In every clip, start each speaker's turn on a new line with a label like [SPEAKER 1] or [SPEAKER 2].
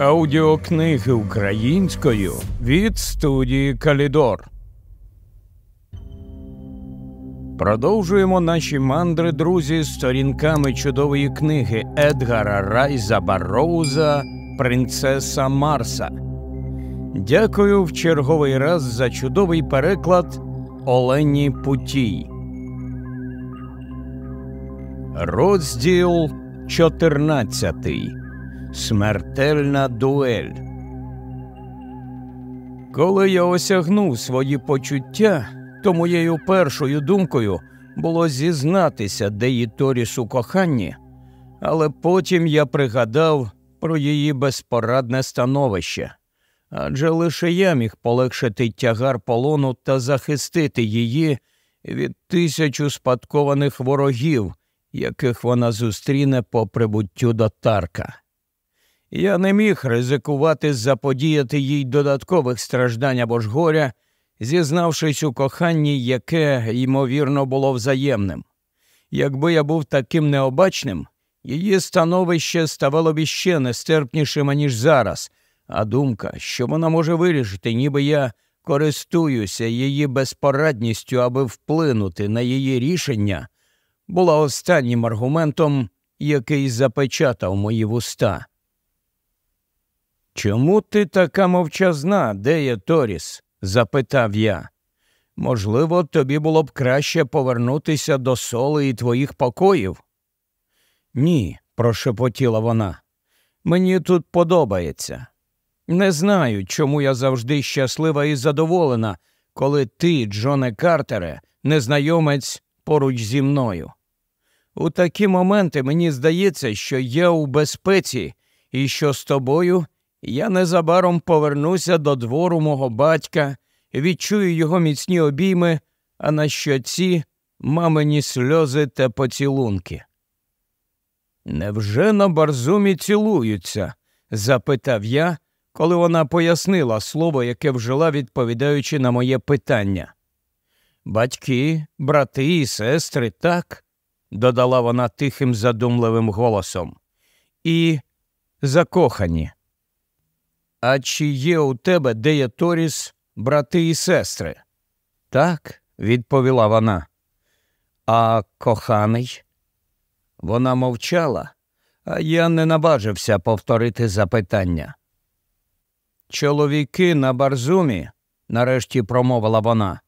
[SPEAKER 1] Аудіокниги українською від студії Калідор. Продовжуємо наші мандри, друзі, сторінками чудової книги Едгара Райза Барроуза Принцеса Марса. Дякую в черговий раз за чудовий переклад Олені Путій. Розділ 14 Смертельна дуель. Коли я осягнув свої почуття, то моєю першою думкою було зізнатися Деї Торіс у коханні, але потім я пригадав про її безпорадне становище, адже лише я міг полегшити тягар полону та захистити її від тисячу спадкованих ворогів, яких вона зустріне по прибуттю до Тарка. Я не міг ризикувати заподіяти їй додаткових страждань або ж горя, зізнавшись у коханні, яке, ймовірно, було взаємним. Якби я був таким необачним, її становище ставало б іще нестерпнішим, ніж зараз, а думка, що вона може вирішити, ніби я користуюся її безпорадністю, аби вплинути на її рішення, була останнім аргументом, який запечатав мої вуста. Чому ти така мовчазна, Дея Торіс? запитав я. Можливо, тобі було б краще повернутися до соли і твоїх покоїв? Ні, прошепотіла вона. Мені тут подобається. Не знаю, чому я завжди щаслива і задоволена, коли ти, Джоне Картере, незнайомець поруч зі мною. У такі моменти мені здається, що я у безпеці і що з тобою я незабаром повернуся до двору мого батька, відчую його міцні обійми, а на щоці мамині сльози та поцілунки. Невже на барзумі цілуються? запитав я, коли вона пояснила слово, яке вжила, відповідаючи на моє питання. Батьки, брати і сестри, так, додала вона тихим задумливим голосом. І закохані. А чи є у тебе, Дея Торіс, брати і сестри? Так, відповіла вона. А коханий? Вона мовчала, а я не наважився повторити запитання. Чоловіки на барзумі, нарешті промовила вона,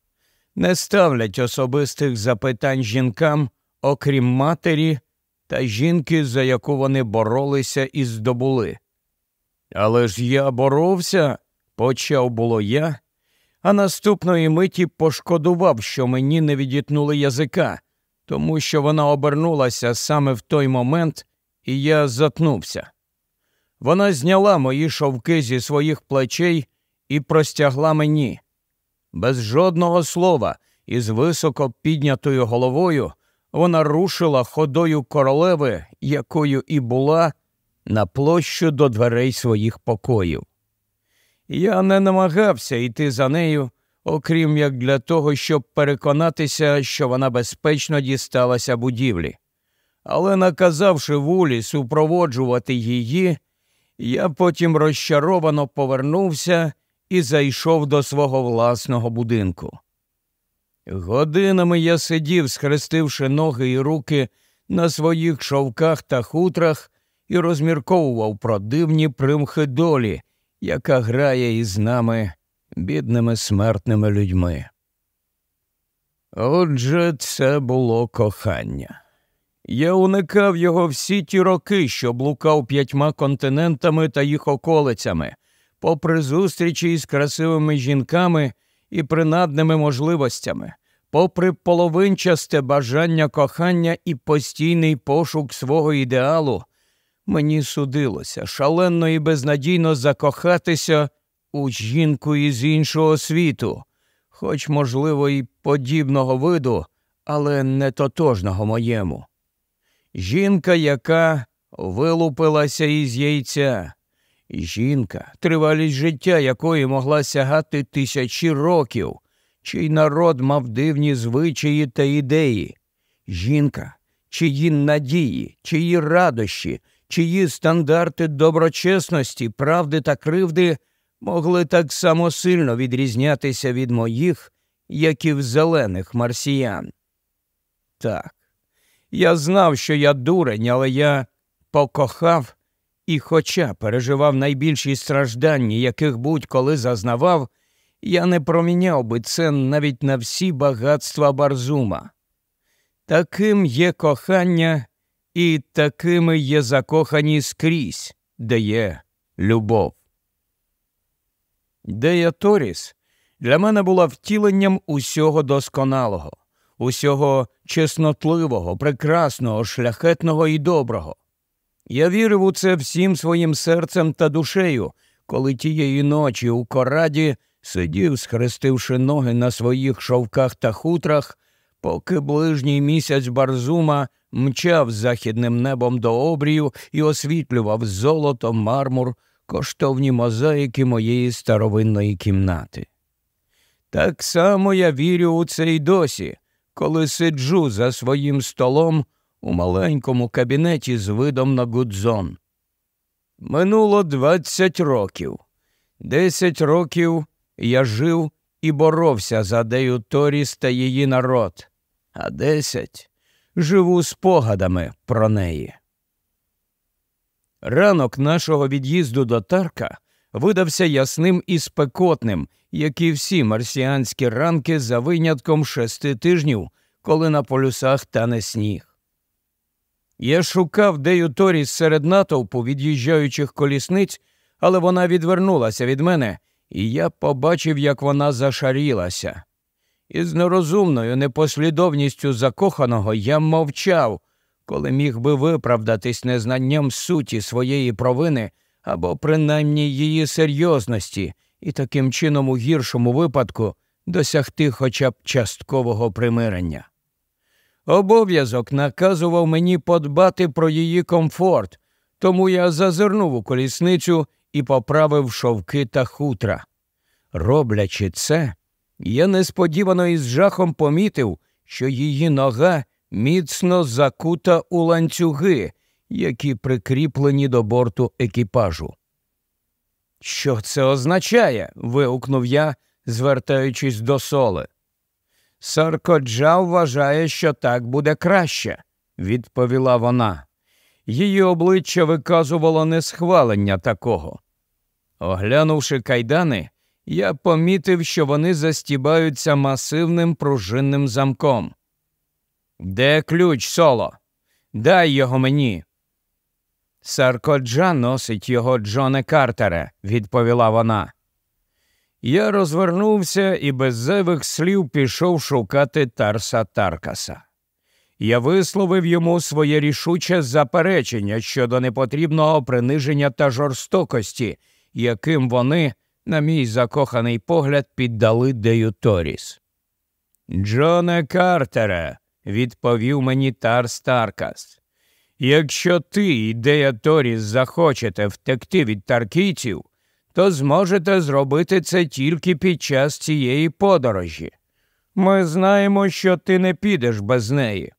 [SPEAKER 1] не ставлять особистих запитань жінкам, окрім матері та жінки, за яку вони боролися і здобули. Але ж я боровся, почав було я, а наступної миті пошкодував, що мені не відітнули язика, тому що вона обернулася саме в той момент, і я затнувся. Вона зняла мої шовки зі своїх плечей і простягла мені. Без жодного слова і з високо піднятою головою вона рушила ходою королеви, якою і була на площу до дверей своїх покоїв. Я не намагався йти за нею, окрім як для того, щоб переконатися, що вона безпечно дісталася будівлі. Але, наказавши вулі супроводжувати її, я потім розчаровано повернувся і зайшов до свого власного будинку. Годинами я сидів, схрестивши ноги і руки на своїх шовках та хутрах, і розмірковував про дивні примхи долі, яка грає із нами, бідними смертними людьми. Отже, це було кохання. Я уникав його всі ті роки, що блукав п'ятьма континентами та їх околицями, попри зустрічі із красивими жінками і принадними можливостями, попри половинчасте бажання кохання і постійний пошук свого ідеалу, мені судилося шалено і безнадійно закохатися у жінку із іншого світу, хоч, можливо, і подібного виду, але не тотожного моєму. Жінка, яка вилупилася із яйця, жінка, тривалість життя якої могла сягати тисячі років, чий народ мав дивні звичаї та ідеї, жінка, чиї надії, чиї радощі, чиї стандарти доброчесності, правди та кривди могли так само сильно відрізнятися від моїх, як і в зелених марсіян. Так, я знав, що я дурень, але я покохав і, хоча переживав найбільші страждання, яких будь-коли зазнавав, я не проміняв би це навіть на всі багатства Барзума. Таким є кохання, і такими є закохані скрізь, де є любов. Дея Торіс для мене була втіленням усього досконалого, усього чеснотливого, прекрасного, шляхетного і доброго. Я вірив у це всім своїм серцем та душею, коли тієї ночі у кораді сидів, схрестивши ноги на своїх шовках та хутрах, поки ближній місяць Барзума мчав західним небом до обрію і освітлював золото, мармур, коштовні мозаїки моєї старовинної кімнати. Так само я вірю у це й досі, коли сиджу за своїм столом у маленькому кабінеті з видом на Гудзон. Минуло двадцять років. Десять років я жив і боровся за Дею Торіс та її народ, а десять живу спогадами про неї. Ранок нашого від'їзду до Тарка видався ясним і спекотним, як і всі марсіанські ранки за винятком шести тижнів, коли на полюсах тане сніг. Я шукав Дею Торіс серед натовпу від'їжджаючих колісниць, але вона відвернулася від мене, і я побачив, як вона зашарілася. Із нерозумною непослідовністю закоханого я мовчав, коли міг би виправдатись незнанням суті своєї провини або принаймні її серйозності, і таким чином у гіршому випадку досягти хоча б часткового примирення. Обов'язок наказував мені подбати про її комфорт, тому я зазирнув у колісницю і поправив шовки та хутра. Роблячи це, я несподівано із жахом помітив, що її нога міцно закута у ланцюги, які прикріплені до борту екіпажу. Що це означає? вигукнув я, звертаючись до соли. Саркоджа вважає, що так буде краще, відповіла вона. Її обличчя виказувало несхвалення такого. Оглянувши кайдани, я помітив, що вони застібаються масивним пружинним замком. Де ключ, соло? Дай його мені. Саркоджа носить його Джоне Картере, відповіла вона. Я розвернувся і без зайвих слів пішов шукати Тарса Таркаса. Я висловив йому своє рішуче заперечення щодо непотрібного приниження та жорстокості, яким вони, на мій закоханий погляд, піддали Дею Торіс. Джоне Картере, відповів мені Тарс Таркас. Якщо ти і Дея Торіс захочете втекти від таркійців, то зможете зробити це тільки під час цієї подорожі. Ми знаємо, що ти не підеш без неї.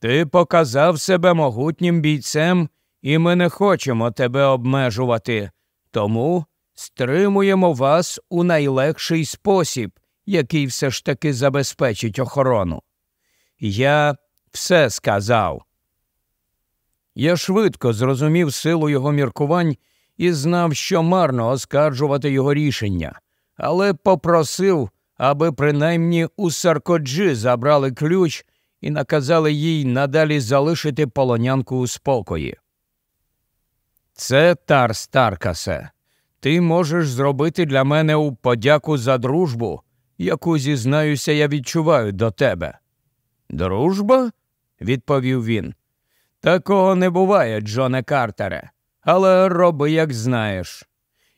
[SPEAKER 1] Ти показав себе могутнім бійцем, і ми не хочемо тебе обмежувати, тому стримуємо вас у найлегший спосіб, який все ж таки забезпечить охорону. Я все сказав. Я швидко зрозумів силу його міркувань і знав, що марно оскаржувати його рішення, але попросив, аби принаймні у Саркоджі забрали ключ і наказали їй надалі залишити полонянку у спокої. Це Тарс Таркасе. Ти можеш зробити для мене у подяку за дружбу, яку, зізнаюся, я відчуваю до тебе. Дружба? відповів він. Такого не буває, Джоне Картере, але роби, як знаєш.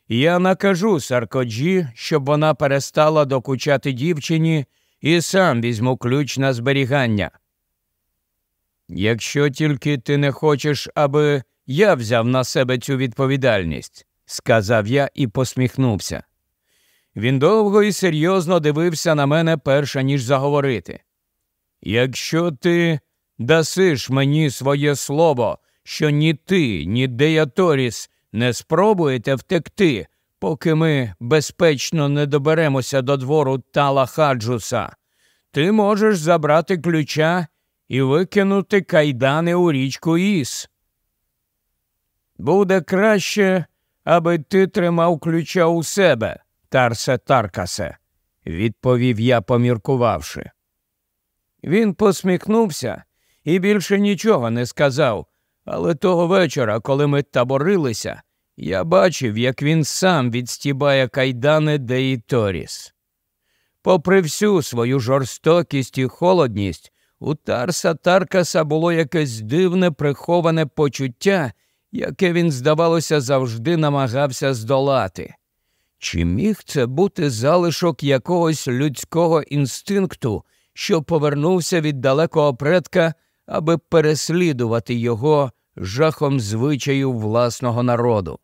[SPEAKER 1] Я накажу Саркоджі, щоб вона перестала докучати дівчині і сам візьму ключ на зберігання. Якщо тільки ти не хочеш, аби я взяв на себе цю відповідальність, сказав я і посміхнувся. Він довго і серйозно дивився на мене перша ніж заговорити. Якщо ти дасиш мені своє слово, що ні ти, ні Деяторіс не спробуєте втекти, поки ми безпечно не доберемося до двору Тала Хаджуса, ти можеш забрати ключа і викинути кайдани у річку Іс. Буде краще, аби ти тримав ключа у себе, Тарсе Таркасе, відповів я, поміркувавши. Він посміхнувся і більше нічого не сказав, але того вечора, коли ми таборилися, я бачив, як він сам відстібає кайдани Деїторіс. Попри всю свою жорстокість і холодність, у Тарса Таркаса було якесь дивне приховане почуття, яке він, здавалося, завжди намагався здолати. Чи міг це бути залишок якогось людського інстинкту, що повернувся від далекого предка, аби переслідувати його жахом звичаю власного народу?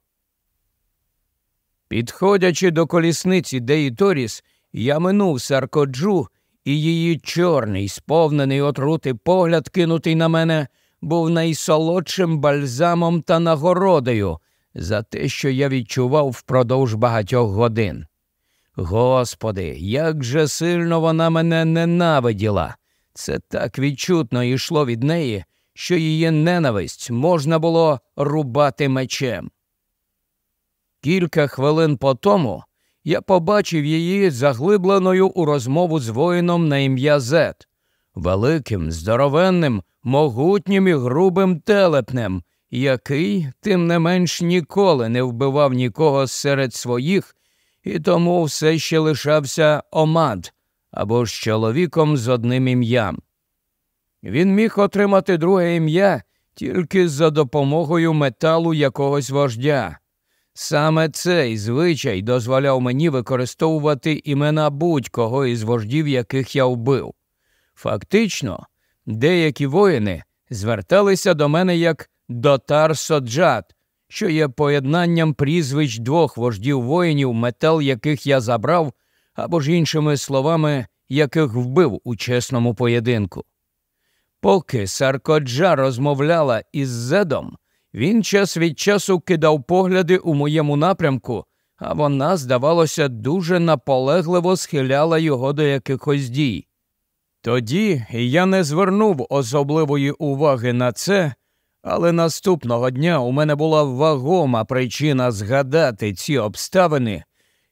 [SPEAKER 1] Підходячи до колісниці Деї Торіс, я минув Саркоджу, і її чорний, сповнений отрути погляд, кинутий на мене, був найсолодшим бальзамом та нагородою за те, що я відчував впродовж багатьох годин. Господи, як же сильно вона мене ненавиділа. Це так відчутно йшло від неї, що її ненависть можна було рубати мечем. Кілька хвилин по тому я побачив її заглибленою у розмову з воїном на ім'я Зет, великим, здоровенним, могутнім і грубим телепнем, який, тим не менш, ніколи не вбивав нікого серед своїх, і тому все ще лишався омад або ж чоловіком з одним ім'ям. Він міг отримати друге ім'я тільки за допомогою металу якогось вождя. Саме цей звичай дозволяв мені використовувати імена будь-кого із вождів, яких я вбив. Фактично, деякі воїни зверталися до мене як Дотар Соджат, що є поєднанням прізвищ двох вождів воїнів, метал яких я забрав, або ж іншими словами, яких вбив у чесному поєдинку. Поки Саркоджа розмовляла із Зедом, він час від часу кидав погляди у моєму напрямку, а вона, здавалося, дуже наполегливо схиляла його до якихось дій. Тоді я не звернув особливої уваги на це, але наступного дня у мене була вагома причина згадати ці обставини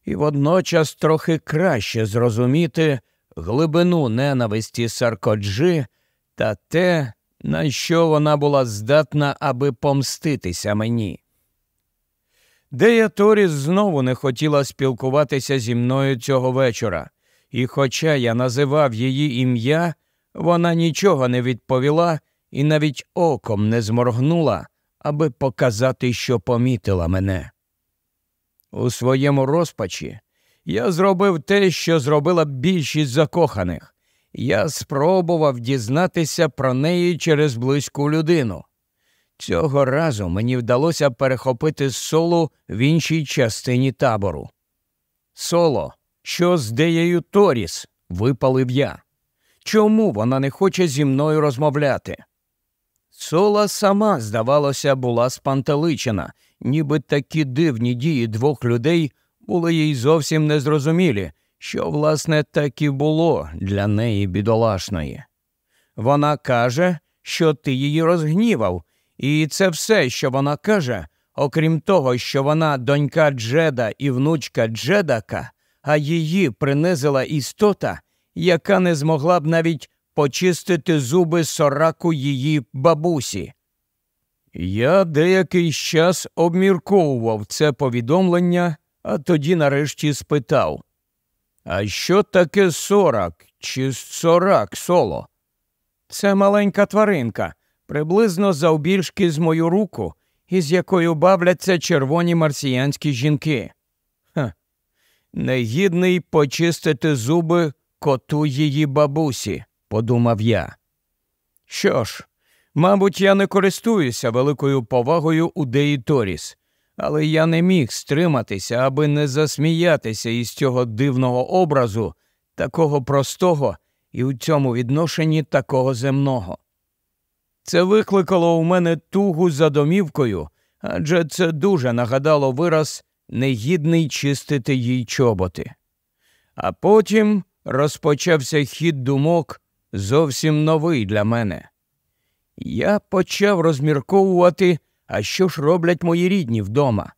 [SPEAKER 1] і водночас трохи краще зрозуміти глибину ненависті Саркоджи та те, на що вона була здатна, аби помститися мені. Дея Торіс знову не хотіла спілкуватися зі мною цього вечора, і, хоча я називав її ім'я, вона нічого не відповіла і навіть оком не зморгнула, аби показати, що помітила мене. У своєму розпачі я зробив те, що зробила більшість закоханих. Я спробував дізнатися про неї через близьку людину. Цього разу мені вдалося перехопити соло в іншій частині табору. Соло, що з деєю Торіс, випалив я. Чому вона не хоче зі мною розмовляти? Сола сама, здавалося, була спантеличена, ніби такі дивні дії двох людей були їй зовсім незрозумілі, що, власне, так і було для неї бідолашної. Вона каже, що ти її розгнівав, і це все, що вона каже, окрім того, що вона донька Джеда і внучка Джедака, а її принизила істота, яка не змогла б навіть почистити зуби сораку її бабусі. Я деякий час обмірковував це повідомлення, а тоді нарешті спитав А що таке сорак чи сорак соло? Це маленька тваринка, приблизно завбільшки з мою руку, із якою бавляться червоні марсіянські жінки. Негідний почистити зуби коту її бабусі подумав я. Що ж, мабуть, я не користуюся великою повагою у Деї Торіс, але я не міг стриматися, аби не засміятися із цього дивного образу, такого простого і у цьому відношенні такого земного. Це викликало у мене тугу за домівкою, адже це дуже нагадало вираз негідний чистити їй чоботи. А потім розпочався хід думок зовсім новий для мене. Я почав розмірковувати, а що ж роблять мої рідні вдома.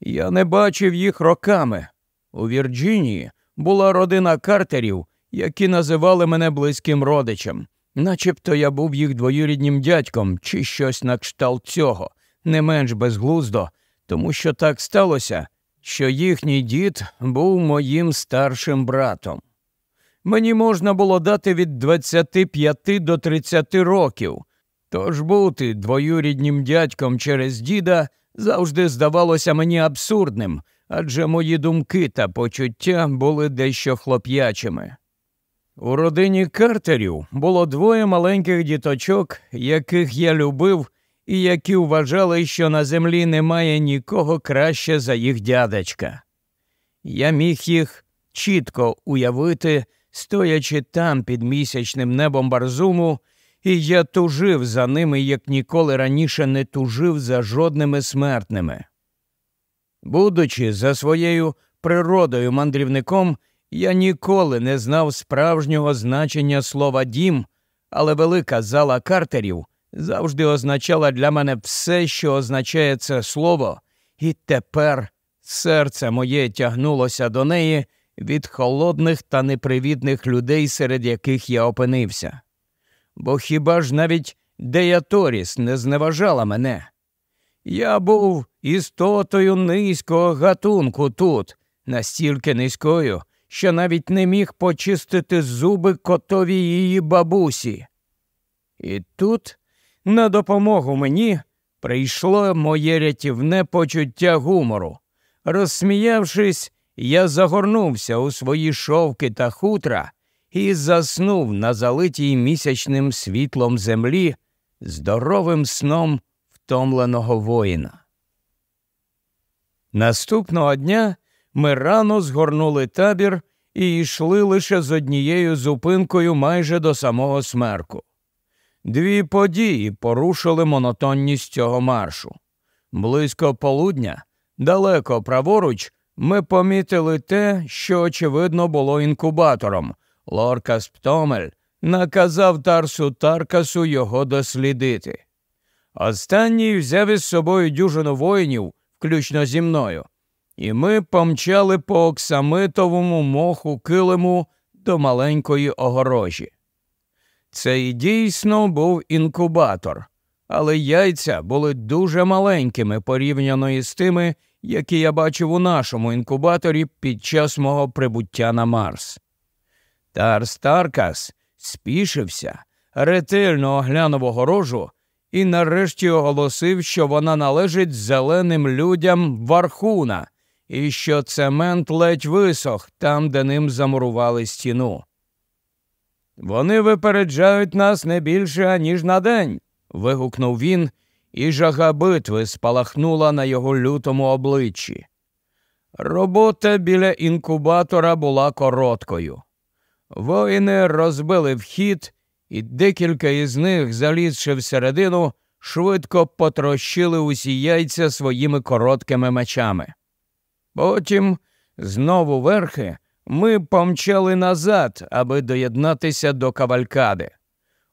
[SPEAKER 1] Я не бачив їх роками. У Вірджинії була родина картерів, які називали мене близьким родичем, начебто я був їх двоюріднім дядьком чи щось на кшталт цього, не менш безглуздо, тому що так сталося, що їхній дід був моїм старшим братом. Мені можна було дати від 25 до 30 років, тож бути двоюріднім дядьком через діда завжди здавалося мені абсурдним, адже мої думки та почуття були дещо хлоп'ячими. У родині Картерів було двоє маленьких діточок, яких я любив, і які вважали, що на землі немає нікого краще за їх дядечка. Я міг їх чітко уявити, стоячи там під місячним небом Барзуму, і я тужив за ними, як ніколи раніше не тужив за жодними смертними. Будучи за своєю природою мандрівником, я ніколи не знав справжнього значення слова дім, але велика зала картерів завжди означала для мене все, що означає це слово, і тепер серце моє тягнулося до неї від холодних та непривітних людей, серед яких я опинився. Бо хіба ж навіть Деяторіс не зневажала мене? Я був істотою низького гатунку тут, настільки низькою, що навіть не міг почистити зуби котові її бабусі. І тут на допомогу мені прийшло моє рятівне почуття гумору. Розсміявшись, я загорнувся у свої шовки та хутра і заснув на залитій місячним світлом землі здоровим сном втомленого воїна. Наступного дня ми рано згорнули табір і йшли лише з однією зупинкою майже до самого смерку. Дві події порушили монотонність цього маршу. Близько полудня, далеко праворуч, ми помітили те, що, очевидно, було інкубатором. Лоркас Птомель наказав Тарсу Таркасу його дослідити. Останній взяв із собою дюжину воїнів, включно зі мною, і ми помчали по оксамитовому моху килиму до маленької огорожі. Це і дійсно був інкубатор, але яйця були дуже маленькими порівняно із тими, які я бачив у нашому інкубаторі під час мого прибуття на Марс. Тарс Таркас спішився, ретельно оглянув огорожу і нарешті оголосив, що вона належить зеленим людям Вархуна, і що цемент ледь висох там, де ним замурували стіну. Вони випереджають нас не більше, аніж на день. вигукнув він, і жага битви спалахнула на його лютому обличчі. Робота біля інкубатора була короткою. Воїни розбили вхід, і декілька із них, залізши всередину, швидко потрощили усі яйця своїми короткими мечами. Потім, знову верхи, ми помчали назад, аби доєднатися до кавалькади.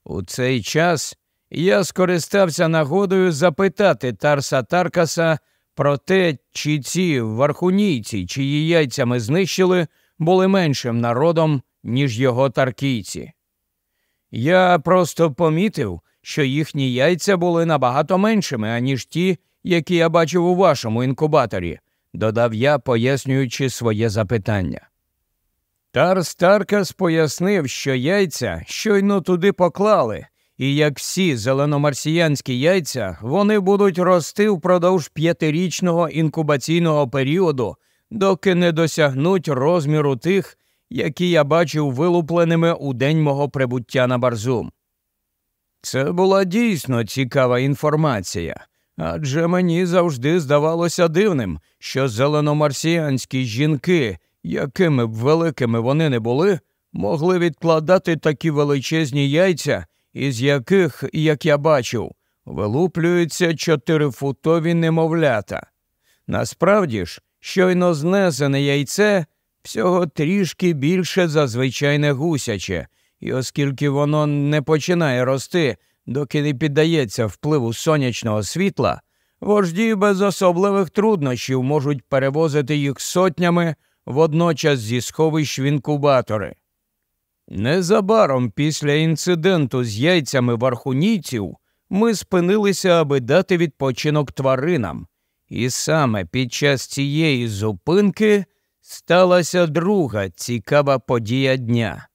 [SPEAKER 1] У цей час я скористався нагодою запитати Тарса Таркаса про те, чи ці вархунійці, чиї яйця ми знищили, були меншим народом, ніж його таркійці. Я просто помітив, що їхні яйця були набагато меншими, аніж ті, які я бачив у вашому інкубаторі, додав я, пояснюючи своє запитання. Тарс Таркас пояснив, що яйця щойно туди поклали, і як всі зеленомарсіянські яйця, вони будуть рости впродовж п'ятирічного інкубаційного періоду, доки не досягнуть розміру тих, які я бачив вилупленими у день мого прибуття на Барзум. Це була дійсно цікава інформація, адже мені завжди здавалося дивним, що зеленомарсіанські жінки, якими б великими вони не були, могли відкладати такі величезні яйця із яких, як я бачив, вилуплюються чотирифутові немовлята. Насправді ж, щойно знесене яйце всього трішки більше за звичайне гусяче, і оскільки воно не починає рости, доки не піддається впливу сонячного світла, вожді без особливих труднощів можуть перевозити їх сотнями водночас зі сховищ в інкубатори. Незабаром після інциденту з яйцями вархунійців ми спинилися, аби дати відпочинок тваринам, і саме під час цієї зупинки сталася друга цікава подія дня.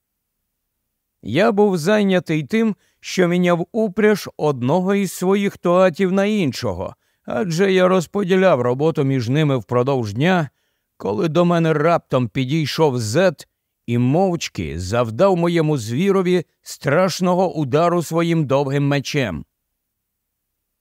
[SPEAKER 1] Я був зайнятий тим, що міняв упряж одного із своїх туатів на іншого, адже я розподіляв роботу між ними впродовж дня, коли до мене раптом підійшов зет і мовчки завдав моєму звірові страшного удару своїм довгим мечем.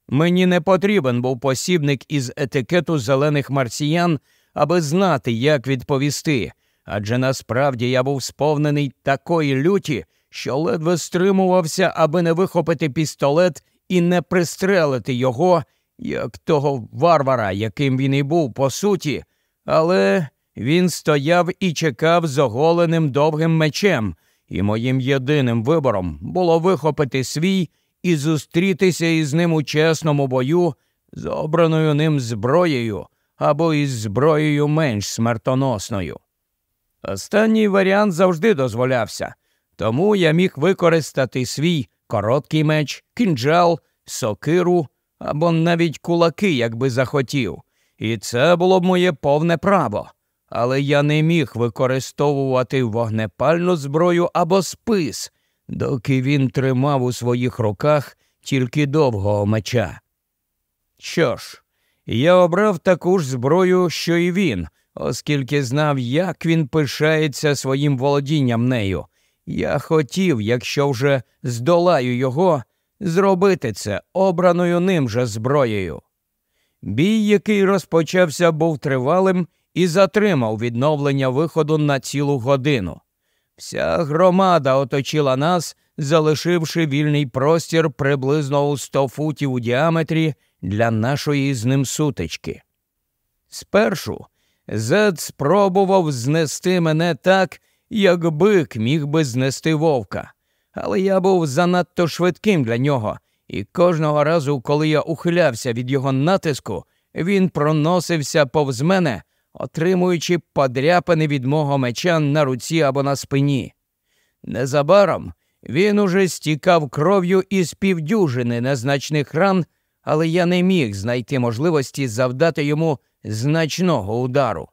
[SPEAKER 1] Мені не потрібен був посібник із етикету зелених марсіян, аби знати, як відповісти, адже насправді я був сповнений такої люті, що ледве стримувався, аби не вихопити пістолет і не пристрелити його, як того варвара, яким він і був по суті, але він стояв і чекав з оголеним довгим мечем, і моїм єдиним вибором було вихопити свій і зустрітися із ним у чесному бою з обраною ним зброєю або із зброєю менш смертоносною. Останній варіант завжди дозволявся, тому я міг використати свій короткий меч, кинджал, сокиру або навіть кулаки, якби захотів, і це було б моє повне право. Але я не міг використовувати вогнепальну зброю або спис, доки він тримав у своїх руках тільки довгого меча. Що ж, я обрав таку ж зброю, що і він, оскільки знав, як він пишається своїм володінням нею. Я хотів, якщо вже здолаю його, зробити це обраною ним же зброєю. Бій, який розпочався, був тривалим і затримав відновлення виходу на цілу годину. Вся громада оточила нас, залишивши вільний простір приблизно у сто футів у діаметрі для нашої з ним сутички. Спершу Зед спробував знести мене так, як бик міг би знести вовка, але я був занадто швидким для нього, і кожного разу, коли я ухилявся від його натиску, він проносився повз мене, отримуючи подряпини від мого меча на руці або на спині. Незабаром він уже стікав кров'ю із півдюжини незначних ран, але я не міг знайти можливості завдати йому значного удару.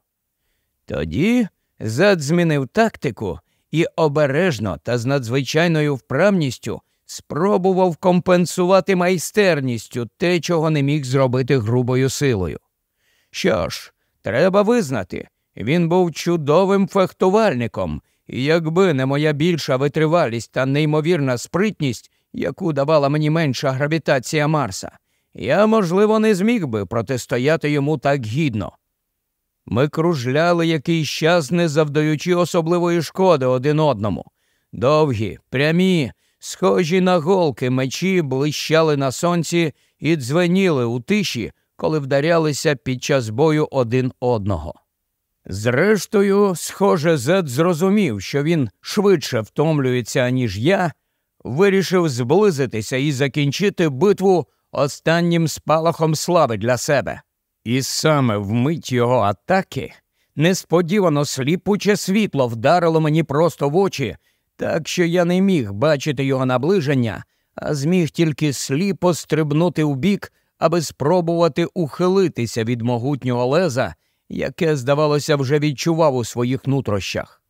[SPEAKER 1] Тоді Зад змінив тактику і обережно та з надзвичайною вправністю спробував компенсувати майстерністю те, чого не міг зробити грубою силою. Що ж, треба визнати, він був чудовим фехтувальником, і якби не моя більша витривалість та неймовірна спритність, яку давала мені менша гравітація Марса, я, можливо, не зміг би протистояти йому так гідно. Ми кружляли якийсь час, не завдаючи особливої шкоди один одному. Довгі, прямі, схожі на голки мечі блищали на сонці і дзвеніли у тиші, коли вдарялися під час бою один одного. Зрештою, схоже, Зед зрозумів, що він швидше втомлюється, ніж я, вирішив зблизитися і закінчити битву останнім спалахом слави для себе. І саме в мить його атаки несподівано сліпуче світло вдарило мені просто в очі, так що я не міг бачити його наближення, а зміг тільки сліпо стрибнути у бік, аби спробувати ухилитися від могутнього леза, яке, здавалося, вже відчував у своїх нутрощах.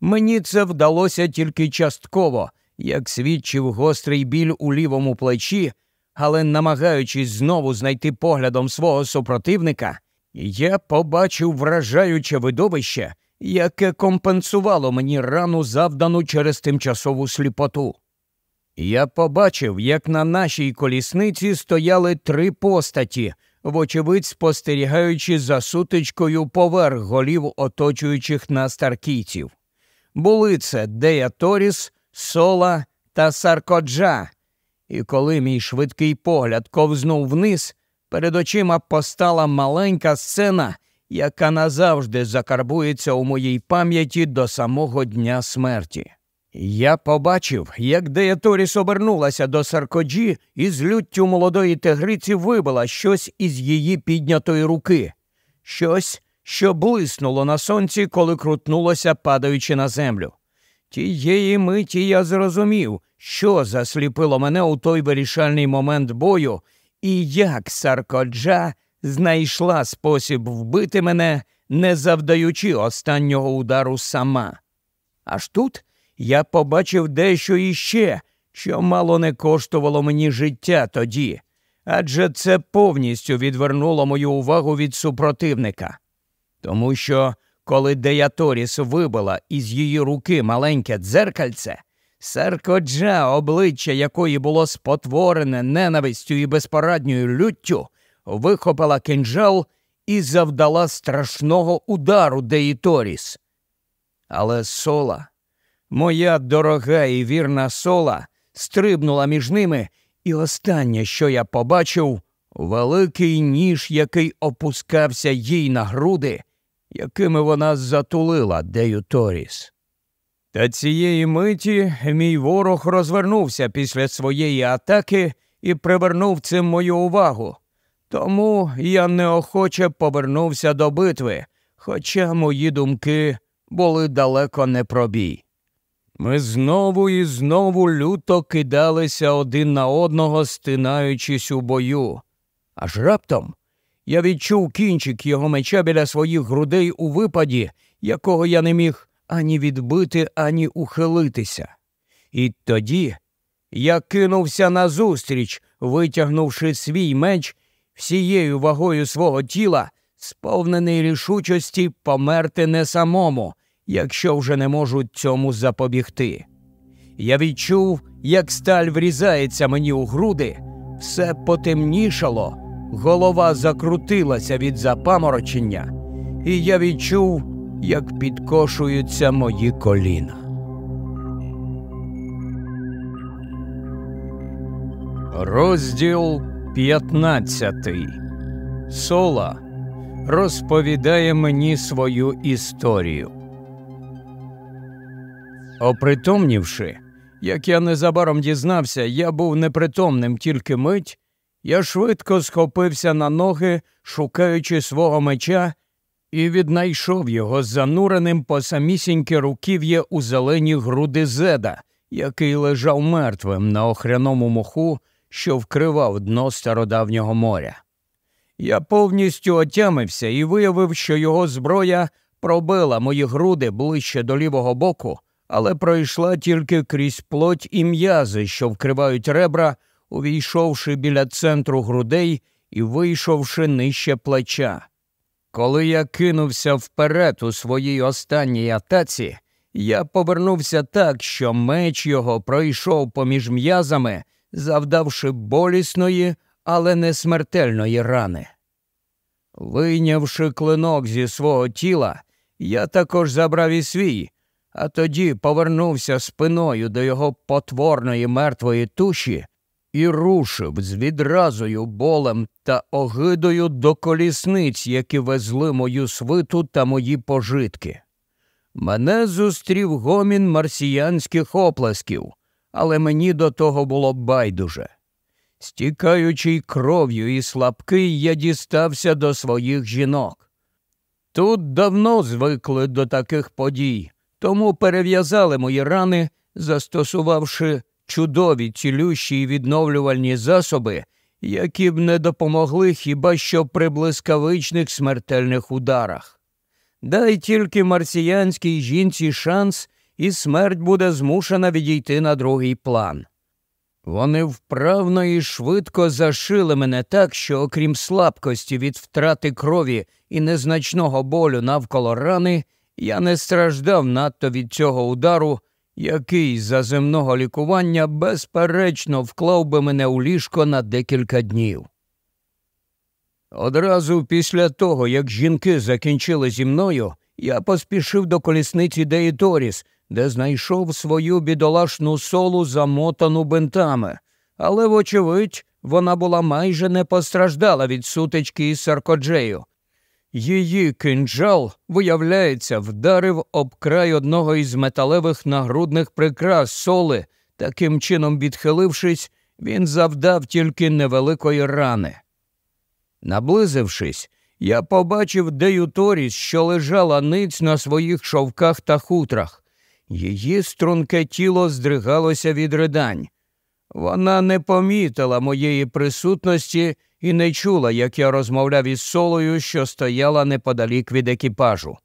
[SPEAKER 1] Мені це вдалося тільки частково, як свідчив гострий біль у лівому плечі але, намагаючись знову знайти поглядом свого супротивника, я побачив вражаюче видовище, яке компенсувало мені рану, завдану через тимчасову сліпоту. Я побачив, як на нашій колісниці стояли три постаті, вочевидь спостерігаючи за сутичкою поверх голів оточуючих нас таркійців. Були це Дея Торіс, Сола та Саркоджа, І коли мій швидкий погляд ковзнув вниз, перед очима постала маленька сцена, яка назавжди закарбується у моїй пам'яті до самого дня смерті. Я побачив, як Деяторіс обернулася до Саркоджі і з люттю молодої тигриці вибила щось із її піднятої руки, щось, що блиснуло на сонці, коли крутнулося, падаючи на землю. Тієї миті я зрозумів, що засліпило мене у той вирішальний момент бою, і як Саркоджа знайшла спосіб вбити мене, не завдаючи останнього удару сама. Аж тут я побачив дещо іще, що мало не коштувало мені життя тоді, адже це повністю відвернуло мою увагу від супротивника. Тому що, коли Деяторіс вибила із її руки маленьке дзеркальце, Серкоджа, обличчя якої було спотворене ненавистю і безпорадньою люттю, вихопила кинджал і завдала страшного удару Деїторіс. Але сола Моя дорога і вірна сола стрибнула між ними, і останнє, що я побачив, великий ніж, який опускався їй на груди, якими вона затулила Дею Торіс. Та цієї миті мій ворог розвернувся після своєї атаки і привернув цим мою увагу. Тому я неохоче повернувся до битви, хоча мої думки були далеко не про бій. Ми знову і знову люто кидалися один на одного, стинаючись у бою. Аж раптом я відчув кінчик його меча біля своїх грудей у випаді, якого я не міг ані відбити, ані ухилитися. І тоді я кинувся назустріч, витягнувши свій меч всією вагою свого тіла, сповнений рішучості померти не самому якщо вже не можуть цьому запобігти. Я відчув, як сталь врізається мені у груди, все потемнішало, голова закрутилася від запаморочення, і я відчув, як підкошуються мої коліна. Розділ 15 Сола розповідає мені свою історію. Опритомнівши, як я незабаром дізнався, я був непритомним тільки мить, я швидко схопився на ноги, шукаючи свого меча, і віднайшов його зануреним по самісіньке руків'я у зелені груди зеда, який лежав мертвим на охряному моху, що вкривав дно стародавнього моря. Я повністю отямився і виявив, що його зброя пробила мої груди ближче до лівого боку але пройшла тільки крізь плоть і м'язи, що вкривають ребра, увійшовши біля центру грудей і вийшовши нижче плеча. Коли я кинувся вперед у своїй останній атаці, я повернувся так, що меч його пройшов поміж м'язами, завдавши болісної, але не смертельної рани. Вийнявши клинок зі свого тіла, я також забрав і свій, а тоді повернувся спиною до його потворної мертвої туші і рушив з відразою болем та огидою до колісниць, які везли мою свиту та мої пожитки. Мене зустрів гомін марсіянських оплесків, але мені до того було байдуже. Стікаючи кров'ю і слабкий, я дістався до своїх жінок. Тут давно звикли до таких подій, тому перев'язали мої рани, застосувавши чудові цілющі і відновлювальні засоби, які б не допомогли хіба що при блискавичних смертельних ударах. Дай тільки марсіянській жінці шанс, і смерть буде змушена відійти на другий план. Вони вправно і швидко зашили мене так, що, окрім слабкості від втрати крові і незначного болю навколо рани, я не страждав надто від цього удару, який за земного лікування безперечно вклав би мене у ліжко на декілька днів. Одразу після того, як жінки закінчили зі мною, я поспішив до колісниці Деїторіс, де знайшов свою бідолашну солу замотану бинтами, але, вочевидь, вона була майже не постраждала від сутички із саркоджею. Її кинджал, виявляється, вдарив об край одного із металевих нагрудних прикрас соли, таким чином відхилившись, він завдав тільки невеликої рани. Наблизившись, я побачив Дею що лежала ниць на своїх шовках та хутрах. Її струнке тіло здригалося від ридань. Вона не помітила моєї присутності і не чула, як я розмовляв із солою, що стояла неподалік від екіпажу.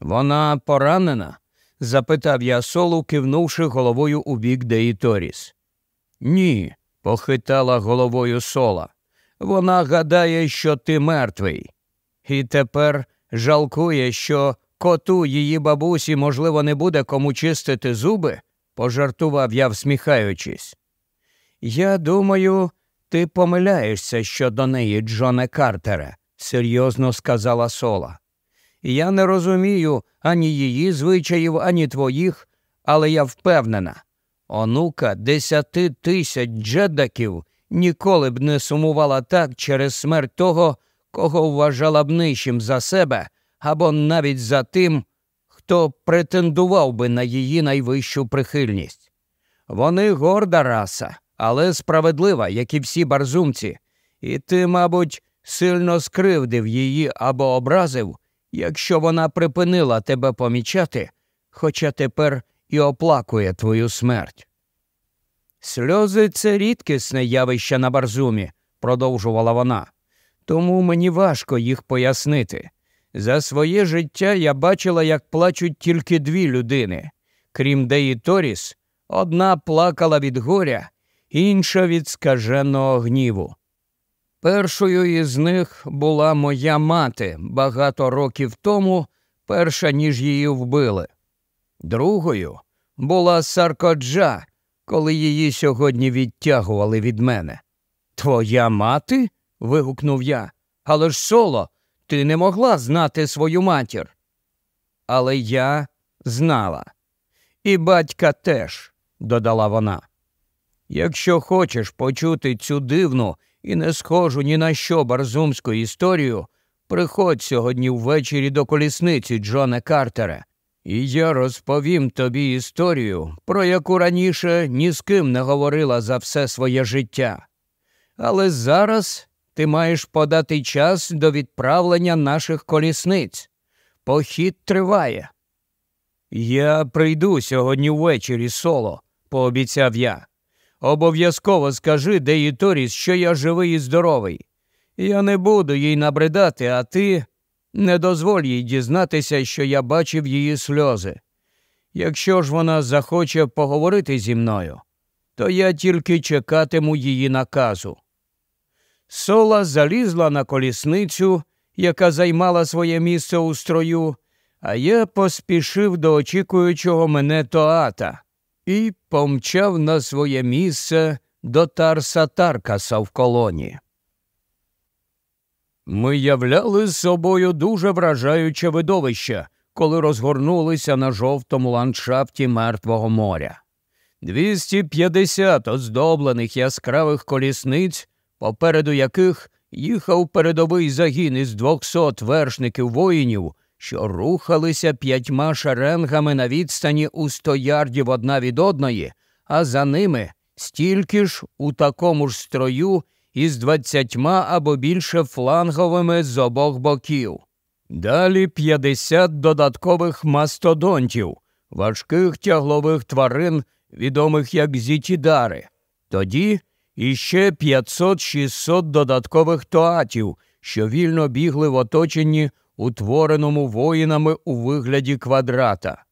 [SPEAKER 1] Вона поранена? запитав я солу, кивнувши головою у бік Деї Торіс. Ні, похитала головою сола. Вона гадає, що ти мертвий. І тепер жалкує, що коту її бабусі, можливо, не буде кому чистити зуби, пожартував я, всміхаючись. Я думаю, ти помиляєшся щодо неї, Джоне Картере, серйозно сказала сола. Я не розумію ані її звичаїв, ані твоїх, але я впевнена, онука десяти тисяч джедаків ніколи б не сумувала так через смерть того, кого вважала б нижчим за себе, або навіть за тим, хто претендував би на її найвищу прихильність. Вони горда раса, але справедлива, як і всі барзумці, і ти, мабуть, сильно скривдив її або образив, якщо вона припинила тебе помічати, хоча тепер і оплакує твою смерть. Сльози це рідкісне явище на барзумі, продовжувала вона, тому мені важко їх пояснити. За своє життя я бачила, як плачуть тільки дві людини. Крім Деї Торіс, одна плакала від горя, інша від скаженого гніву. Першою із них була моя мати багато років тому, перша ніж її вбили. Другою була Саркоджа, коли її сьогодні відтягували від мене. Твоя мати? вигукнув я. Але ж соло, ти не могла знати свою матір. Але я знала. І батька теж, додала вона. Якщо хочеш почути цю дивну і не схожу ні на що барзумську історію, приходь сьогодні ввечері до колісниці Джона Картера, і я розповім тобі історію, про яку раніше ні з ким не говорила за все своє життя. Але зараз ти маєш подати час до відправлення наших колісниць. Похід триває. Я прийду сьогодні ввечері соло, пообіцяв я. Обов'язково скажи Деї Торіс, що я живий і здоровий. Я не буду їй набридати, а ти не дозволь їй дізнатися, що я бачив її сльози. Якщо ж вона захоче поговорити зі мною, то я тільки чекатиму її наказу. Сола залізла на колісницю, яка займала своє місце у строю, а я поспішив до очікуючого мене Тоата і помчав на своє місце до Тарса Таркаса в колоні. Ми являли з собою дуже вражаюче видовище, коли розгорнулися на жовтому ландшафті Мертвого моря. 250 оздоблених яскравих колісниць, попереду яких їхав передовий загін із 200 вершників воїнів, що рухалися п'ятьма шеренгами на відстані у сто ярдів одна від одної, а за ними стільки ж у такому ж строю із двадцятьма або більше фланговими з обох боків. Далі 50 додаткових мастодонтів, важких тяглових тварин, відомих як зітідари. Тоді іще 500-600 додаткових тоатів, що вільно бігли в оточенні, утвореному воїнами у вигляді квадрата.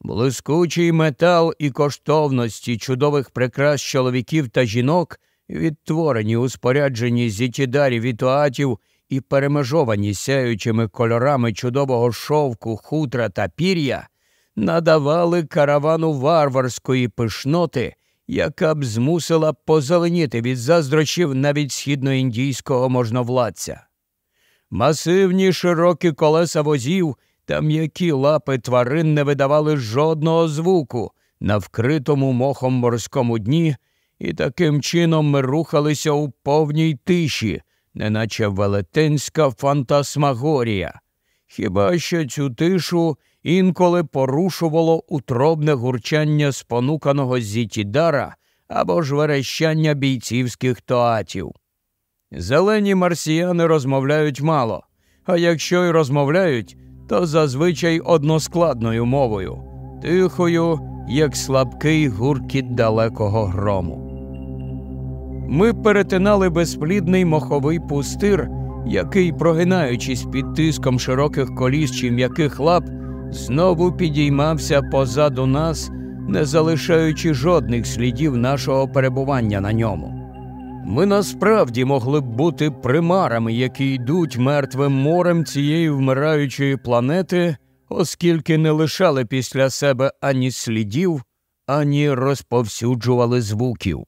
[SPEAKER 1] Блискучий метал і коштовності чудових прикрас чоловіків та жінок відтворені у спорядженні зітідарів і туатів і перемежовані сяючими кольорами чудового шовку, хутра та пір'я, надавали каравану варварської пишноти, яка б змусила позеленіти від заздрощів навіть східноіндійського можновладця. Масивні широкі колеса возів та м'які лапи тварин не видавали жодного звуку на вкритому мохом морському дні і таким чином ми рухалися у повній тиші, неначе велетенська фантасмагорія. Хіба що цю тишу інколи порушувало утробне гурчання спонуканого зітідара або ж верещання бійцівських тоатів. Зелені марсіяни розмовляють мало, а якщо й розмовляють, то зазвичай односкладною мовою, тихою, як слабкий гуркіт далекого грому. Ми перетинали безплідний моховий пустир, який, прогинаючись під тиском широких коліс чи м'яких лап, знову підіймався позаду нас, не залишаючи жодних слідів нашого перебування на ньому. Ми насправді могли б бути примарами, які йдуть мертвим морем цієї вмираючої планети, оскільки не лишали після себе ані слідів, ані розповсюджували звуків.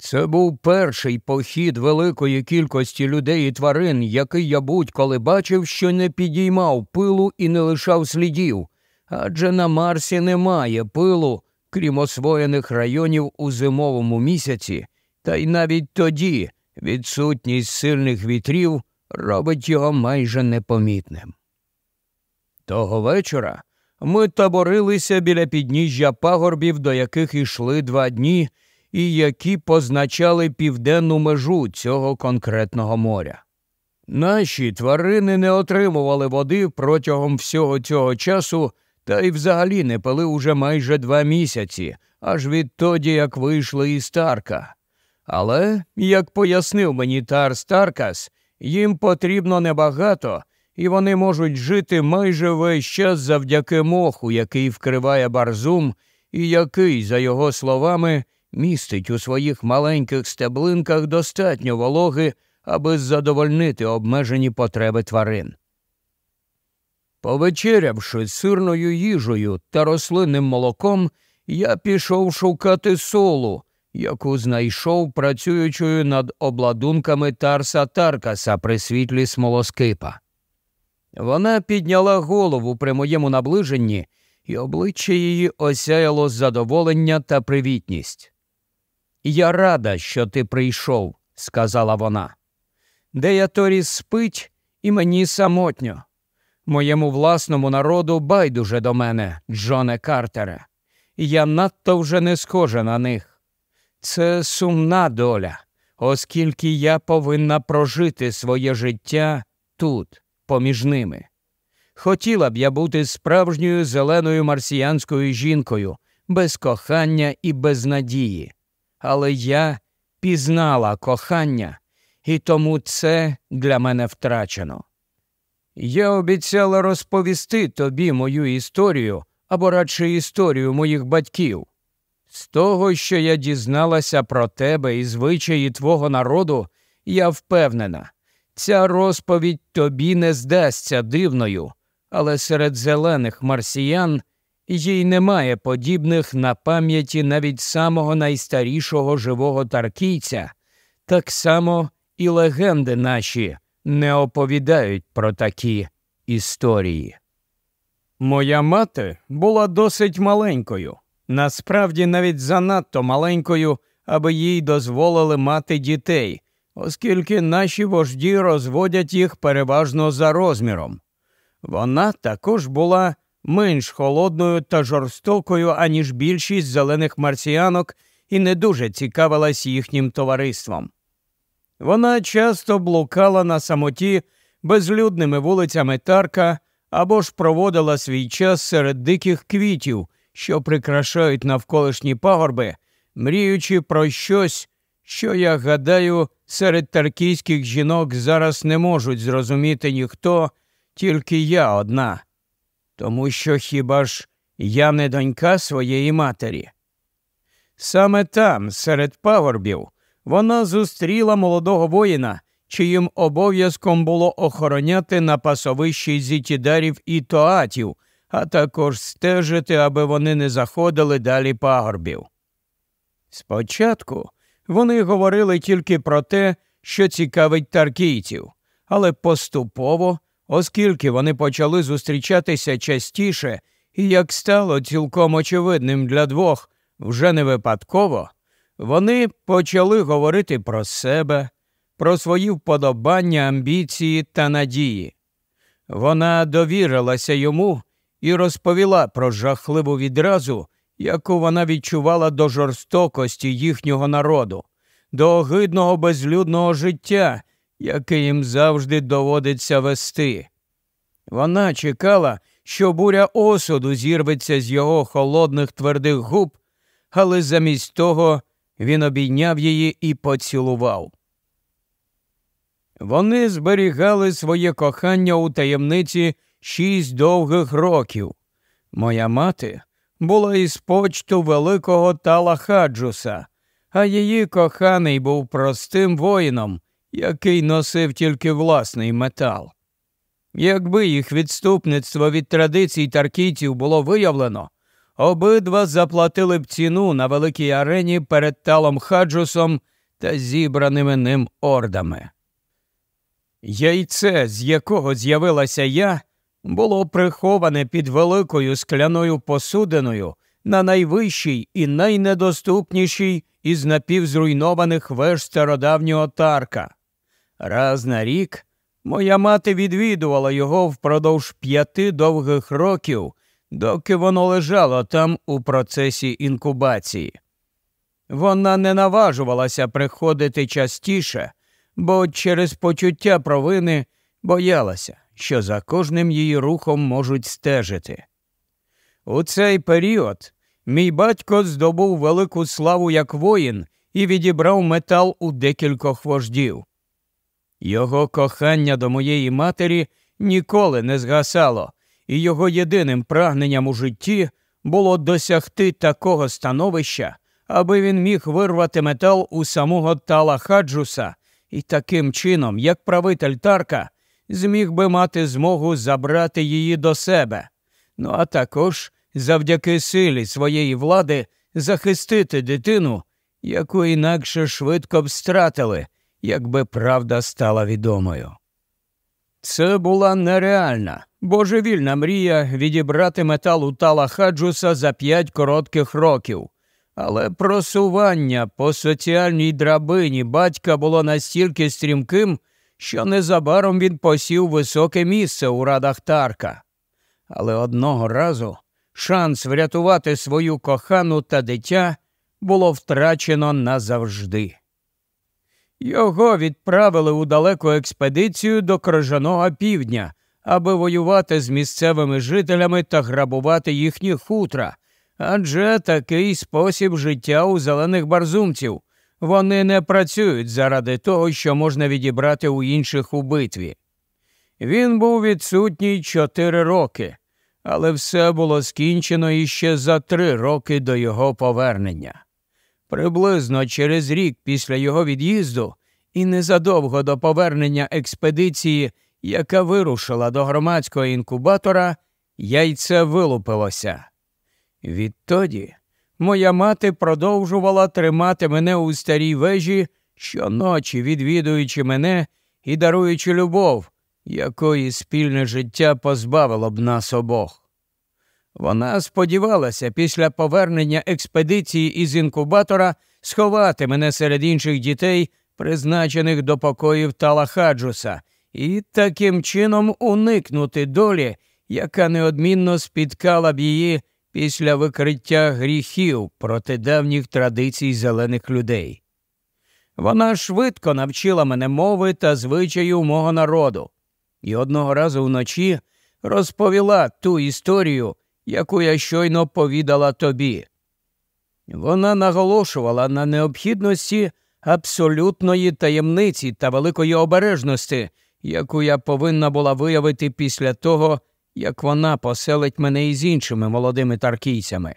[SPEAKER 1] Це був перший похід великої кількості людей і тварин, який я будь-коли бачив, що не підіймав пилу і не лишав слідів, адже на Марсі немає пилу, крім освоєних районів у зимовому місяці, та й навіть тоді відсутність сильних вітрів робить його майже непомітним. Того вечора ми таборилися біля підніжжя пагорбів, до яких йшли два дні і які позначали південну межу цього конкретного моря. Наші тварини не отримували води протягом всього цього часу та й взагалі не пили уже майже два місяці, аж відтоді, як вийшли із Тарка. Але, як пояснив мені Тар Старкас, їм потрібно небагато, і вони можуть жити майже весь час завдяки моху, який вкриває барзум, і який, за його словами, містить у своїх маленьких стеблинках достатньо вологи, аби задовольнити обмежені потреби тварин. Повечерявши сирною їжею та рослинним молоком, я пішов шукати солу, яку знайшов працюючою над обладунками Тарса Таркаса при світлі смолоскипа. Вона підняла голову при моєму наближенні, і обличчя її осяяло задоволення та привітність. Я рада, що ти прийшов, сказала вона. Деяторіс спить, і мені самотньо. Моєму власному народу байдуже до мене, Джоне Картере. Я надто вже не схожа на них. Це сумна доля, оскільки я повинна прожити своє життя тут, поміж ними. Хотіла б я бути справжньою зеленою марсіянською жінкою, без кохання і без надії але я пізнала кохання, і тому це для мене втрачено. Я обіцяла розповісти тобі мою історію або радше історію моїх батьків. З того, що я дізналася про тебе і звичаї твого народу, я впевнена, ця розповідь тобі не здасться дивною, але серед зелених марсіян їй немає подібних на пам'яті навіть самого найстарішого живого таркійця, так само і легенди наші не оповідають про такі історії. Моя мати була досить маленькою, насправді навіть занадто маленькою, аби їй дозволили мати дітей, оскільки наші вожді розводять їх переважно за розміром. Вона також була менш холодною та жорстокою, аніж більшість зелених марсіянок, і не дуже цікавилась їхнім товариством. Вона часто блукала на самоті безлюдними вулицями Тарка або ж проводила свій час серед диких квітів, що прикрашають навколишні пагорби, мріючи про щось, що, я гадаю, серед таркійських жінок зараз не можуть зрозуміти ніхто, тільки я одна тому що хіба ж я не донька своєї матері? Саме там, серед пагорбів, вона зустріла молодого воїна, чиїм обов'язком було охороняти на пасовищі зітідарів і тоатів, а також стежити, аби вони не заходили далі пагорбів. Спочатку вони говорили тільки про те, що цікавить таркійців, але поступово оскільки вони почали зустрічатися частіше, і як стало цілком очевидним для двох вже не випадково, Вони почали говорити про себе, про свої вподобання, амбіції та надії. Вона довірилася йому і розповіла про жахливу відразу, яку вона відчувала до жорстокості їхнього народу, до огидного безлюдного життя, яке їм завжди доводиться вести. Вона чекала, що буря осуду зірветься з його холодних твердих губ, але замість того він обійняв її і поцілував. Вони зберігали своє кохання у таємниці шість довгих років. Моя мати була із почту великого Тала Хаджуса, а її коханий був простим воїном, який носив тільки власний метал. Якби їх відступництво від традицій таркійців було виявлено, обидва заплатили б ціну на великій арені перед талом Хаджусом та зібраними ним ордами. Яйце, з якого з'явилася я, було приховане під великою скляною посудиною на найвищій і найнедоступнішій із напівзруйнованих веж стародавнього тарка. Раз на рік моя мати відвідувала його впродовж п'яти довгих років, доки воно лежало там у процесі інкубації. Вона не наважувалася приходити частіше, бо через почуття провини боялася, що за кожним її рухом можуть стежити. У цей період мій батько здобув велику славу як воїн і відібрав метал у декількох вождів. Його кохання до моєї матері ніколи не згасало, і його єдиним прагненням у житті було досягти такого становища, аби він міг вирвати метал у самого Тала Хаджуса і таким чином, як правитель Тарка, зміг би мати змогу забрати її до себе, ну а також завдяки силі своєї влади захистити дитину, яку інакше швидко б стратили, якби правда стала відомою. Це була нереальна, божевільна мрія відібрати метал у Тала Хаджуса за п'ять коротких років. Але просування по соціальній драбині батька було настільки стрімким, що незабаром він посів високе місце у радах Тарка. Але одного разу шанс врятувати свою кохану та дитя було втрачено назавжди. Його відправили у далеку експедицію до крижаного півдня, аби воювати з місцевими жителями та грабувати їхні хутра, адже такий спосіб життя у зелених барзумців. Вони не працюють заради того, що можна відібрати у інших у битві. Він був відсутній чотири роки, але все було скінчено іще за три роки до його повернення. Приблизно через рік після його від'їзду і незадовго до повернення експедиції, яка вирушила до громадського інкубатора, яйце вилупилося. Відтоді моя мати продовжувала тримати мене у старій вежі, щоночі відвідуючи мене і даруючи любов, якої спільне життя позбавило б нас обох. Вона сподівалася після повернення експедиції із інкубатора сховати мене серед інших дітей, призначених до покоїв Талахаджуса, і таким чином уникнути долі, яка неодмінно спіткала б її після викриття гріхів проти давніх традицій зелених людей. Вона швидко навчила мене мови та звичаю мого народу, і одного разу вночі розповіла ту історію, яку я щойно повідала тобі. Вона наголошувала на необхідності абсолютної таємниці та великої обережності, яку я повинна була виявити після того, як вона поселить мене із іншими молодими таркійцями.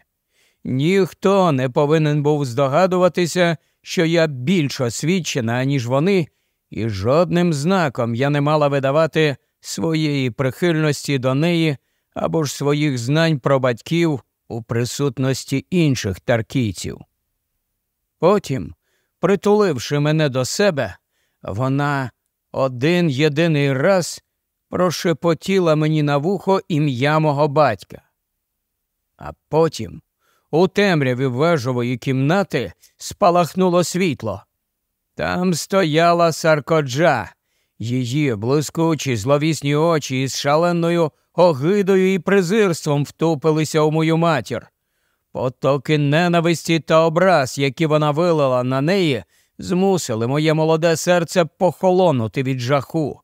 [SPEAKER 1] Ніхто не повинен був здогадуватися, що я більш освічена, ніж вони, і жодним знаком я не мала видавати своєї прихильності до неї або ж своїх знань про батьків у присутності інших таркійців. Потім, притуливши мене до себе, вона один єдиний раз прошепотіла мені на вухо ім'я мого батька. А потім, у темряві вежової кімнати спалахнуло світло. Там стояла саркоджа, її блискучі зловісні очі із шаленою огидою і презирством втупилися у мою матір. Потоки ненависті та образ, які вона вилила на неї, змусили моє молоде серце похолонути від жаху.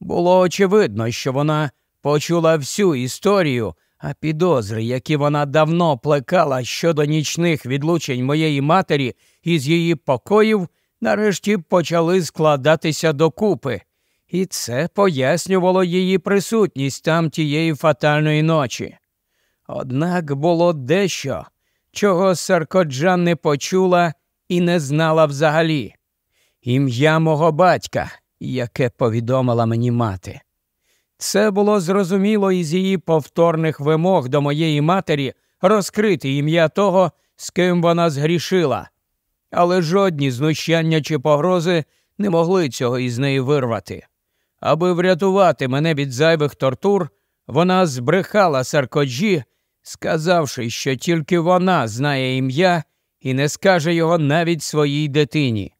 [SPEAKER 1] Було очевидно, що вона почула всю історію, а підозри, які вона давно плекала щодо нічних відлучень моєї матері із її покоїв, нарешті почали складатися докупи, і це пояснювало її присутність там тієї фатальної ночі. Однак було дещо, чого Саркоджан не почула і не знала взагалі ім'я мого батька, яке повідомила мені мати. Це було зрозуміло із її повторних вимог до моєї матері розкрити ім'я того, з ким вона згрішила, але жодні знущання чи погрози не могли цього із неї вирвати. Аби врятувати мене від зайвих тортур, вона збрехала Саркоджі, сказавши, що тільки вона знає ім'я і не скаже його навіть своїй дитині.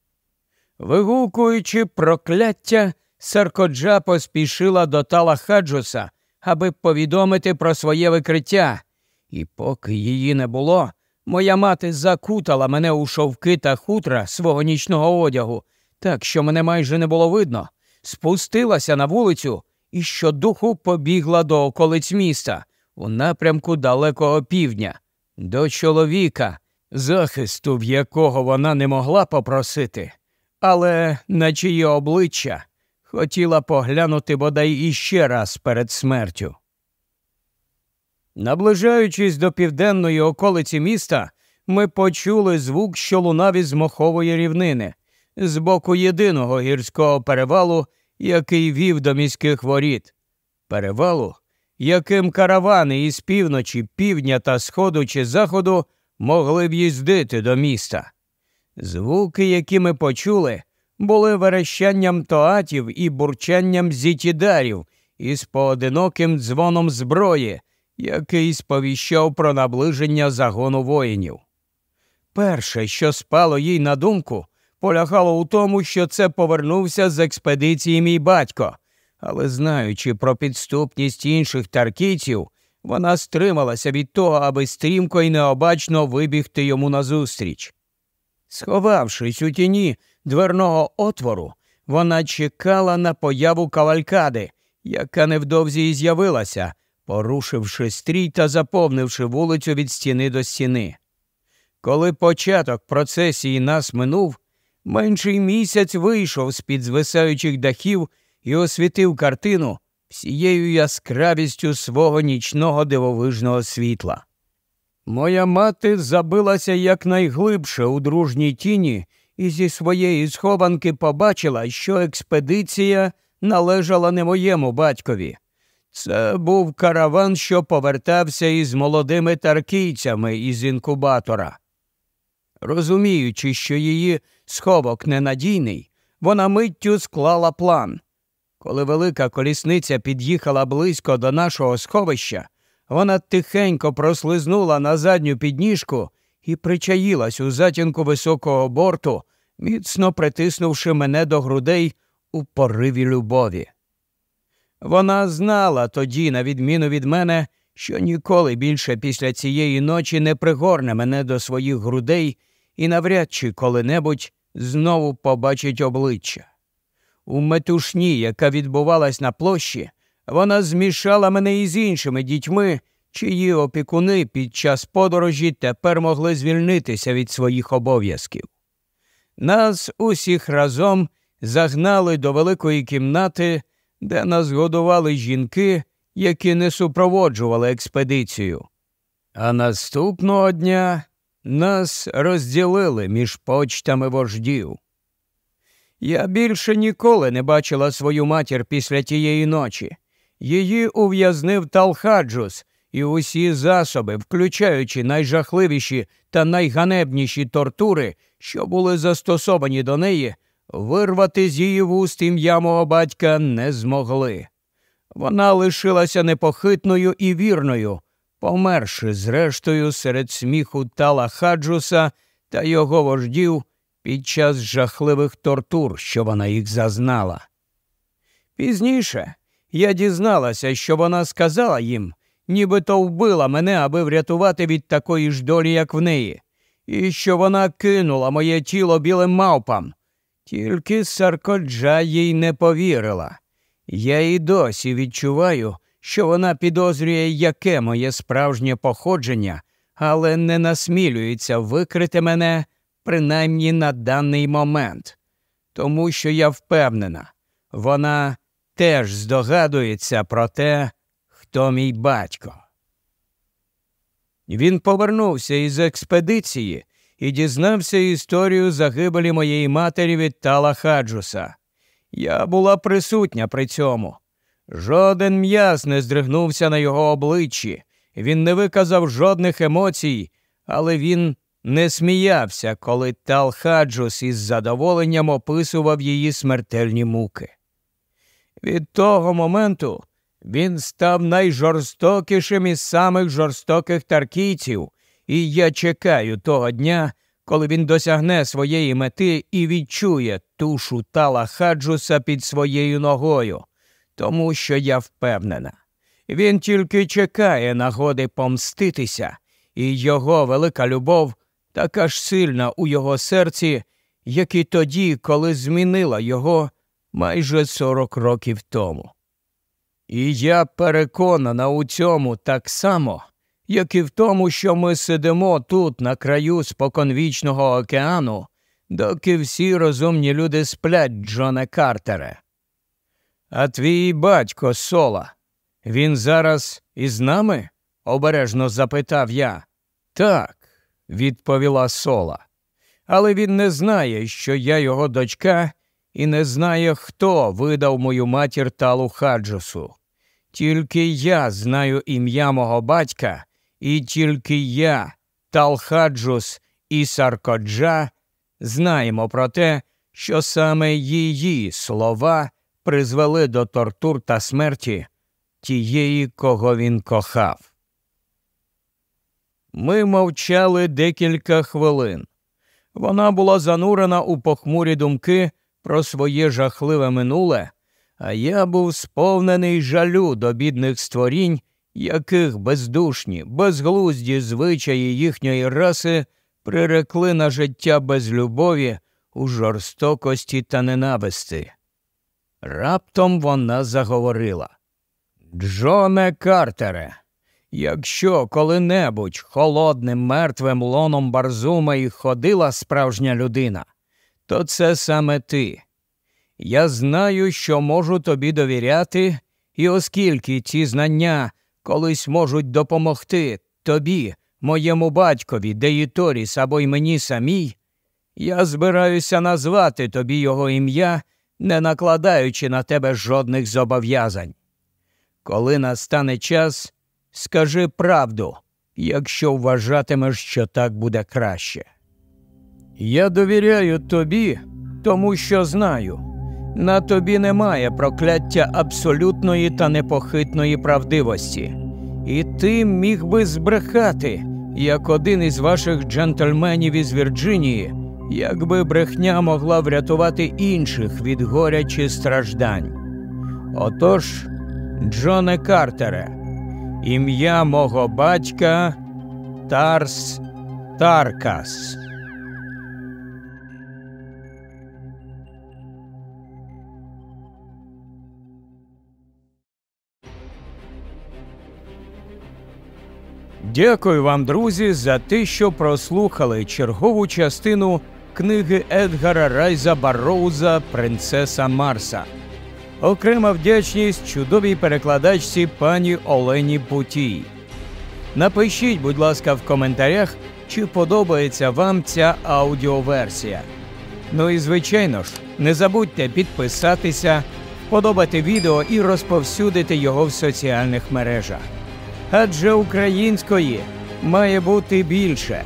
[SPEAKER 1] Вигукуючи прокляття, Саркоджа поспішила до Тала Хаджуса, аби повідомити про своє викриття, і поки її не було, моя мати закутала мене у шовки та хутра свого нічного одягу, так що мене майже не було видно, спустилася на вулицю і щодуху побігла до околиць міста у напрямку далекого півдня, до чоловіка, захисту в якого вона не могла попросити, але на чиє обличчя хотіла поглянути бодай іще раз перед смертю. Наближаючись до південної околиці міста, ми почули звук, що лунав із мохової рівнини, з боку єдиного гірського перевалу, який вів до міських воріт. Перевалу, яким каравани із півночі, півдня та сходу чи заходу могли в'їздити до міста. Звуки, які ми почули, були верещанням тоатів і бурчанням зітідарів із поодиноким дзвоном зброї, який сповіщав про наближення загону воїнів. Перше, що спало їй на думку, полягало у тому, що це повернувся з експедиції мій батько, але знаючи про підступність інших таркійців, вона стрималася від того, аби стрімко і необачно вибігти йому назустріч. Сховавшись у тіні дверного отвору, вона чекала на появу кавалькади, яка невдовзі і з'явилася, порушивши стрій та заповнивши вулицю від стіни до стіни. Коли початок процесії нас минув, менший місяць вийшов з під звисаючих дахів і освітив картину всією яскравістю свого нічного дивовижного світла. Моя мати забилася якнайглибше у дружній тіні і зі своєї схованки побачила, що експедиція належала не моєму батькові. Це був караван, що повертався із молодими таркійцями із інкубатора. Розуміючи, що її сховок ненадійний, вона миттю склала план. Коли велика колісниця під'їхала близько до нашого сховища, вона тихенько прослизнула на задню підніжку і причаїлась у затінку високого борту, міцно притиснувши мене до грудей у пориві любові. Вона знала тоді, на відміну від мене, що ніколи більше після цієї ночі не пригорне мене до своїх грудей і навряд чи коли-небудь знову побачить обличчя. У метушні, яка відбувалась на площі, вона змішала мене із іншими дітьми, чиї опікуни під час подорожі тепер могли звільнитися від своїх обов'язків. Нас усіх разом загнали до великої кімнати, де нас годували жінки, які не супроводжували експедицію. А наступного дня нас розділили між почтами вождів. Я більше ніколи не бачила свою матір після тієї ночі. Її ув'язнив Талхаджус, і усі засоби, включаючи найжахливіші та найганебніші тортури, що були застосовані до неї, вирвати з її вуст ім'я мого батька не змогли. Вона лишилася непохитною і вірною, померши зрештою серед сміху Тала Хаджуса та його вождів під час жахливих тортур, що вона їх зазнала. Пізніше я дізналася, що вона сказала їм, нібито вбила мене, аби врятувати від такої ж долі, як в неї, і що вона кинула моє тіло білим мавпам. Тільки Саркоджа їй не повірила. Я і досі відчуваю, що вона підозрює, яке моє справжнє походження, але не насмілюється викрити мене принаймні на даний момент, тому що я впевнена, вона теж здогадується про те, хто мій батько. Він повернувся із експедиції і дізнався історію загибелі моєї матері від Тала Хаджуса. Я була присутня при цьому. Жоден м'яз не здригнувся на його обличчі, він не виказав жодних емоцій, але він не сміявся, коли Тал Хаджус із задоволенням описував її смертельні муки. Від того моменту він став найжорстокішим із самих жорстоких таркійців, і я чекаю того дня, коли він досягне своєї мети і відчує тушу тала хаджуса під своєю ногою, тому що я впевнена. Він тільки чекає нагоди помститися, і його велика любов така ж сильна у його серці, як і тоді, коли змінила його майже сорок років тому. І я переконана у цьому так само, як і в тому, що ми сидимо тут, на краю споконвічного океану, доки всі розумні люди сплять, Джоне Картере. А твій батько Сола, він зараз із нами? обережно запитав я. Так, відповіла Сола. Але він не знає, що я його дочка, і не знає, хто видав мою матір Талу Хаджусу. Тільки я знаю ім'я мого батька, і тільки я, Талхаджус і Саркоджа, знаємо про те, що саме її слова призвели до тортур та смерті тієї, кого він кохав. Ми мовчали декілька хвилин. Вона була занурена у похмурі думки про своє жахливе минуле а я був сповнений жалю до бідних створінь, яких бездушні, безглузді звичаї їхньої раси прирекли на життя без любові у жорстокості та ненависти. Раптом вона заговорила Джоне Картере, якщо коли-небудь холодним мертвим лоном Барзума і ходила справжня людина, то це саме ти. Я знаю, що можу тобі довіряти, і оскільки ці знання колись можуть допомогти тобі, моєму батькові, Деїторіс або й мені самій, я збираюся назвати тобі його ім'я, не накладаючи на тебе жодних зобов'язань. Коли настане час, скажи правду, якщо вважатимеш, що так буде краще. Я довіряю тобі, тому що знаю. На тобі немає прокляття абсолютної та непохитної правдивості, і ти міг би збрехати, як один із ваших джентльменів із Вірджинії, якби брехня могла врятувати інших від горя чи страждань. Отож, Джоне Картере, ім'я мого батька Тарс Таркас. Дякую вам, друзі, за те, що прослухали чергову частину книги Едгара Райза Барроуза Принцеса Марса. Окрема вдячність чудовій перекладачці пані Олені Путій. Напишіть, будь ласка, в коментарях, чи подобається вам ця аудіоверсія. Ну і звичайно ж, не забудьте підписатися, подобати відео і розповсюдити його в соціальних мережах адже української має бути більше.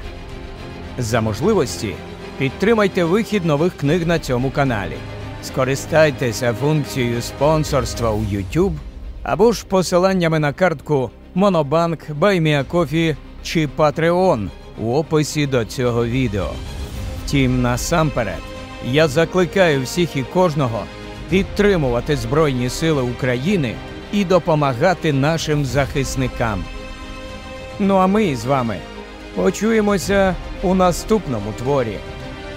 [SPEAKER 1] За можливості підтримайте вихід нових книг на цьому каналі. Скористайтеся функцією спонсорства у YouTube або ж посиланнями на картку Монобанк, Buy Me a Coffee чи Patreon у описі до цього відео. Втім, насамперед, я закликаю всіх і кожного підтримувати Збройні Сили України і допомагати нашим захисникам. Ну а ми з вами почуємося у наступному творі.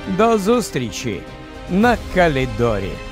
[SPEAKER 1] До зустрічі на Калідорі.